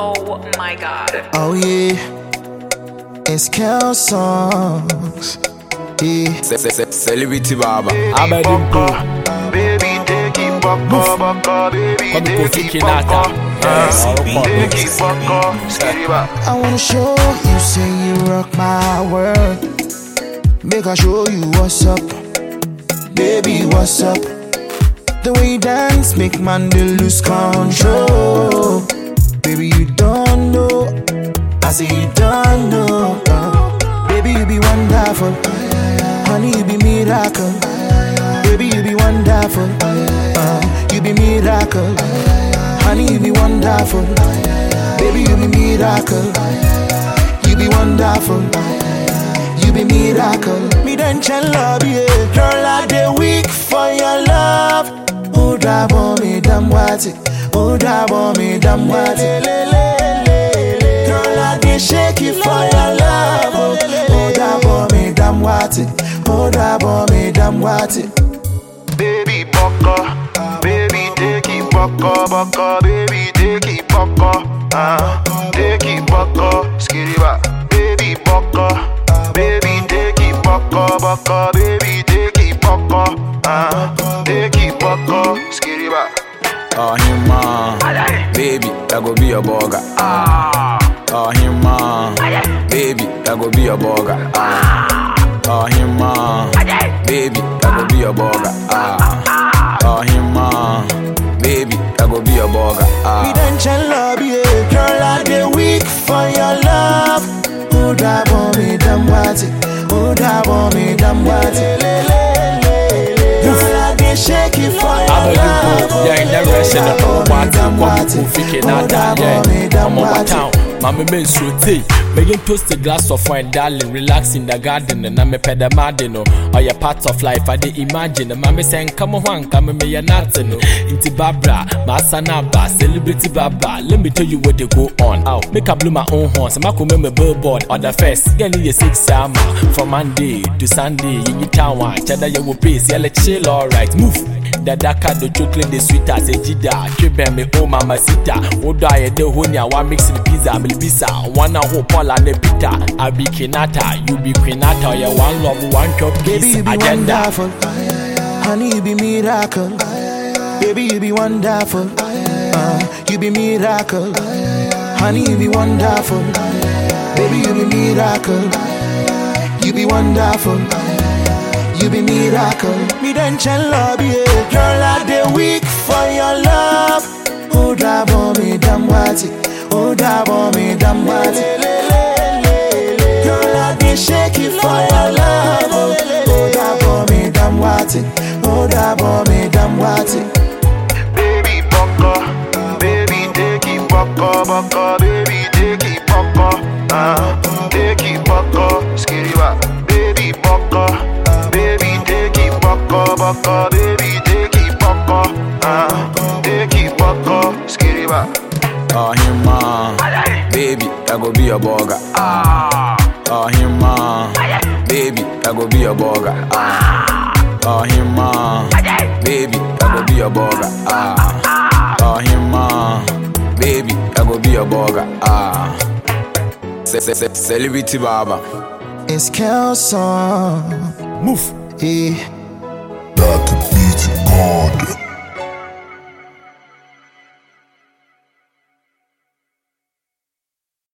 Oh my god. Oh yeah, it's Kel songs. Yeah, Ce- ce- ce- Celebrity Baba. Abedi Mpo, Baby, take it baka baka, baby, take it Kinata. baka. Yes, Take it baka, skitty back. I wanna show you, say you rock my world. Make I show you what's up, baby, what's up. The way you dance make man they lose control. I say you don't know. Uh, baby, you be wonderful. Honey, you be miracle. Baby, you be wonderful. Uh, you be miracle. Honey, you be wonderful. Baby, you be miracle. You be wonderful. You be miracle. Me then tell love, yeah. Girl, I dey weak for your love. Oh, drive on me, damn what it. Oh, drive on me, damn what it. Me, it. Baby, baka. Baby, take it baka baka, baby, take it baka. Uh, take it baka, skitty back. Baby, baka. Baby, take it baka baka, baby, take it baka. Uh, take it baka, skitty back. Oh, him man. Baby, I go be a burger. Oh, him man. Baby, I go be a burger. Oh, him man. Baby, I go be a burger. Ah. Oh, him man. Baby, I go be a burger. Ah. Me then tell love, yeah. Girl, I dey weak for your love. Oh, drive on me, damn what it. Oh, drive on me, damn what it. Girl, I dey shake it for your love. Yeah, in the rest of the Obati, damn Kwame what it. Kofi Oh, Kinaata, yeah. on me, damn I'm over what town. Mama men so tea. Begin toast a glass of wine, darling. Relax in the garden, and I'm a pedamardino. Or your part of life, I dey imagine. Mama saying, Come on, come me a nothing. Inti Barbara, Masanaba, celebrity Baba. Let me tell you what they go on. Ow, make I blow my own horn. So I come me billboard or the first. Girl, you six summer. From Monday to Sunday, you need town. Cheddar, you will. Yeah, let's chill, alright. Move. Darker the chocolate the sweeter say jida Tribem me oh mama sita Odo aye de honya wa mix the pizza me bisa Wana ho Paula ne pita I be kinata you be queenata one love one chop Baby, peace you be agenda wonderful. Honey, you be miracle. Baby, you be wonderful. Uh, you be miracle. Honey, you be wonderful. Baby, you be miracle. You be wonderful. You be miracle. Me then tell what it. Girl, I dey shake it for your love. Oh, drive on me, damn what it. Oh, drive on me, damn what it. Baby, baka. Baby, take it baka baka, baby, take it Ah, ah, ah. Baby, I go be a burger. Oh, him man. Baby, I go be a burger. Oh, him man. Baby, I go be a burger. Oh, him man. Baby, I go be a burger. Ah. Ce- ce- ce- Celebrity Baba. It's Kel song. Move Yeah. That beat God.